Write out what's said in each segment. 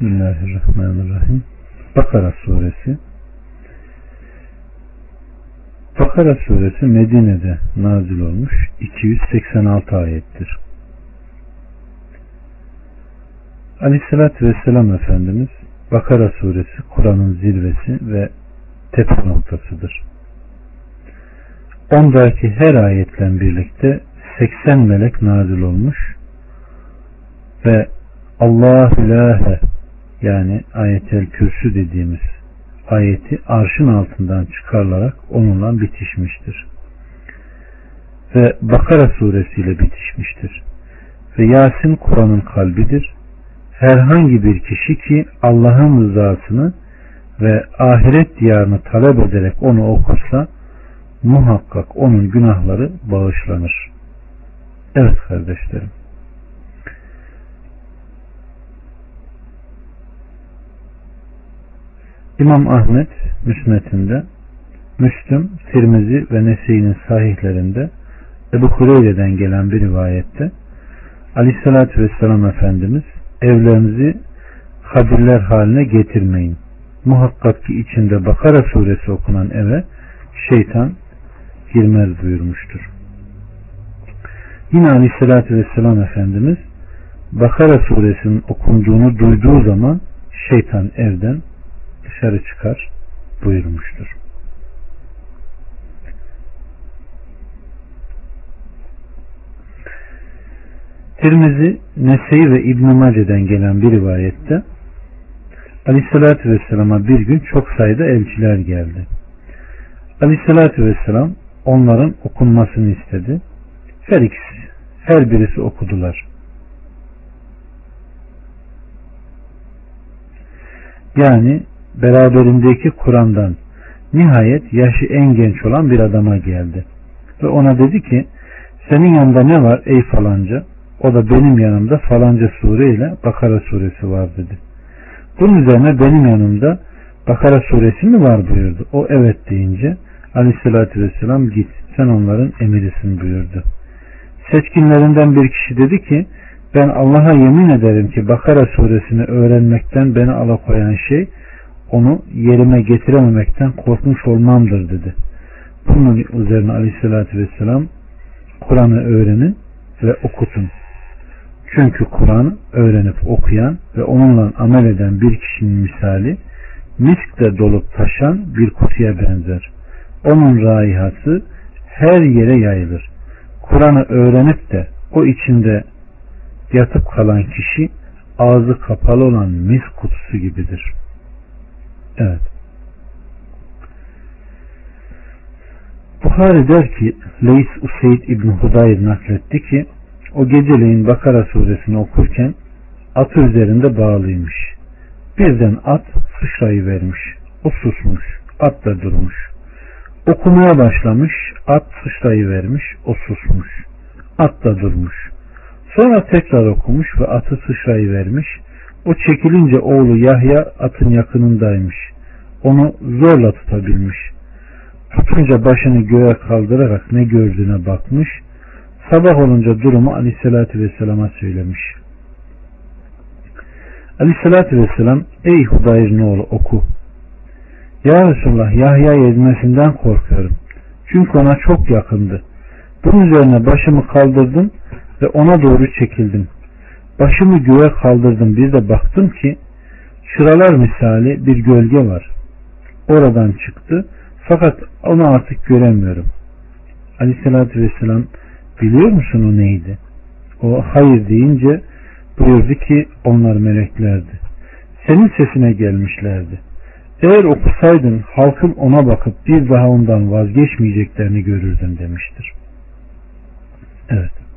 Bismillahirrahmanirrahim. Bakara suresi Bakara suresi Medine'de nazil olmuş 286 ayettir. Aleyhissalatü Vesselam Efendimiz Bakara suresi Kur'an'ın zirvesi ve tepe noktasıdır. Ondaki her ayetle birlikte 80 melek nazil olmuş ve Allah ilahe yani ayetel kürsü dediğimiz ayeti arşın altından çıkarılarak onunla bitişmiştir. Ve Bakara suresiyle bitişmiştir. Ve Yasin Kur'an'ın kalbidir. Herhangi bir kişi ki Allah'ın rızasını ve ahiret diyarını talep ederek onu okursa muhakkak onun günahları bağışlanır. Evet kardeşlerim. İmam Ahmet müsnetinde, Müslüm, Tirmizi ve Nese'nin sahihlerinde Ebu Hureyre'den gelen bir rivayette Aleyhisselatü Vesselam Efendimiz evlerinizi kabirler haline getirmeyin. Muhakkak ki içinde Bakara suresi okunan eve şeytan girmez buyurmuştur. Yine Aleyhisselatü Vesselam Efendimiz Bakara suresinin okunduğunu duyduğu zaman şeytan evden dışarı çıkar buyurmuştur. Tirmizi, Nese'yi ve İbn-i Mace'den gelen bir rivayette Aleyhisselatü Vesselam'a bir gün çok sayıda elçiler geldi. Aleyhisselatü Vesselam onların okunmasını istedi. Her ikisi, her birisi okudular. Yani beraberindeki Kur'an'dan nihayet yaşı en genç olan bir adama geldi. Ve ona dedi ki senin yanında ne var ey falanca? O da benim yanımda falanca sure ile Bakara suresi var dedi. Bunun üzerine benim yanımda Bakara suresi mi var buyurdu. O evet deyince aleyhissalatü vesselam git sen onların emirisin buyurdu. Seçkinlerinden bir kişi dedi ki ben Allah'a yemin ederim ki Bakara suresini öğrenmekten beni alakoyan şey onu yerime getirememekten korkmuş olmamdır dedi. Bunun üzerine aleyhissalatü vesselam Kur'an'ı öğrenin ve okutun. Çünkü Kur'an öğrenip okuyan ve onunla amel eden bir kişinin misali miskle dolup taşan bir kutuya benzer. Onun raihası her yere yayılır. Kur'an'ı öğrenip de o içinde yatıp kalan kişi ağzı kapalı olan mis kutusu gibidir. Evet. Bukhari der ki Leys Useyd İbn Hudayr nakletti ki o geceleyin Bakara suresini okurken atı üzerinde bağlıymış. Birden at sıçrayı vermiş. O susmuş. At da durmuş. Okumaya başlamış. At sıçrayı vermiş. O susmuş. At da durmuş. Sonra tekrar okumuş ve atı sıçrayı vermiş. O çekilince oğlu Yahya atın yakınındaymış. Onu zorla tutabilmiş. Tutunca başını göğe kaldırarak ne gördüğüne bakmış. Sabah olunca durumu Aleyhisselatü Vesselam'a söylemiş. Aleyhisselatü Vesselam ey Hudayr oğlu oku. Ya Resulullah Yahya ezmesinden korkuyorum. Çünkü ona çok yakındı. Bunun üzerine başımı kaldırdım ve ona doğru çekildim. Başımı göğe kaldırdım bir de baktım ki çıralar misali bir gölge var. Oradan çıktı fakat onu artık göremiyorum. Aleyhissalatü vesselam biliyor musun o neydi? O hayır deyince buyurdu ki onlar meleklerdi. Senin sesine gelmişlerdi. Eğer okusaydın halkın ona bakıp bir daha ondan vazgeçmeyeceklerini görürdün demiştir. Evet.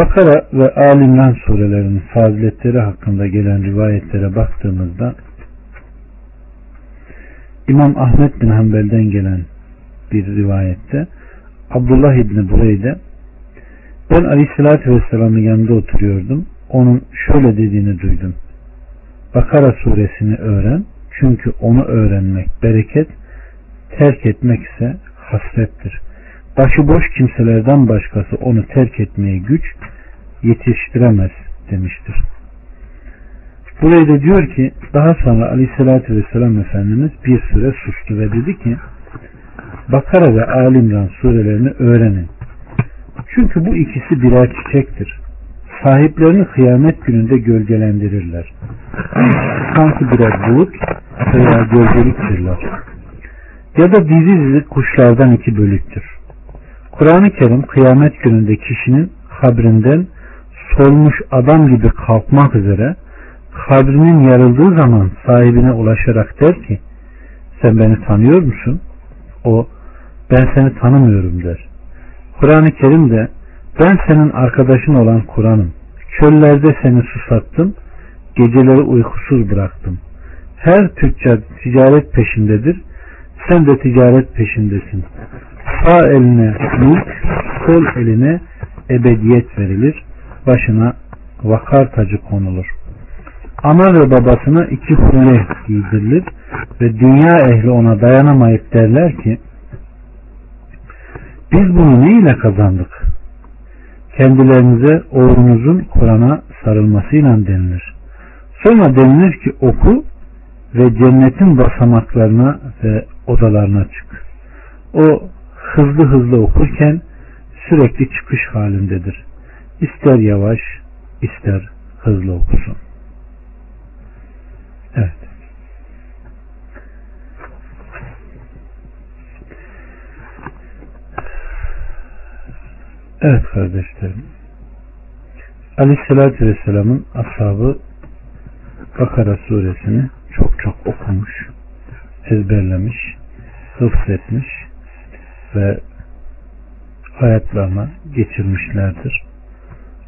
Bakara ve Alimran surelerinin faziletleri hakkında gelen rivayetlere baktığımızda İmam Ahmet bin Hanbel'den gelen bir rivayette Abdullah İbni Bureyde ben Aleyhisselatü Vesselam'ın yanında oturuyordum. Onun şöyle dediğini duydum. Bakara suresini öğren. Çünkü onu öğrenmek bereket, terk etmek ise hasrettir. Başıboş kimselerden başkası onu terk etmeye güç yetiştiremez demiştir. Burayı da diyor ki daha sonra aleyhissalatü vesselam Efendimiz bir süre sustu ve dedi ki Bakara ve Alimran surelerini öğrenin. Çünkü bu ikisi birer çiçektir. Sahiplerini kıyamet gününde gölgelendirirler. Sanki birer bulut veya gölgeliktirler. Ya da dizi dizi kuşlardan iki bölüktür. Kur'an-ı Kerim kıyamet gününde kişinin kabrinden solmuş adam gibi kalkmak üzere kabrinin yarıldığı zaman sahibine ulaşarak der ki sen beni tanıyor musun? O ben seni tanımıyorum der. Kur'an-ı Kerim de ben senin arkadaşın olan Kur'an'ım. Çöllerde seni susattım, geceleri uykusuz bıraktım. Her tüccar ticaret peşindedir, sen de ticaret peşindesin. Sağ eline mülk, sol eline ebediyet verilir, başına vakar tacı konulur. Ana ve babasına iki hulle giydirilir ve dünya ehli ona dayanamayıp derler ki biz bunu ne ile kazandık? Kendilerinize oğlunuzun Kur'an'a sarılmasıyla denilir. Sonra denilir ki oku ve cennetin basamaklarına ve odalarına çık. O hızlı hızlı okurken sürekli çıkış halindedir. İster yavaş, ister hızlı okusun. Evet. Evet kardeşlerim. Aleyhissalatü Vesselam'ın ashabı Bakara suresini çok çok okumuş, ezberlemiş, hıfzetmiş ve hayatlarına geçirmişlerdir.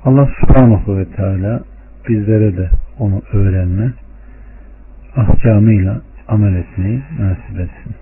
Allah subhanahu ve teala bizlere de onu öğrenme, ahkamıyla amel etmeyi nasip etsin.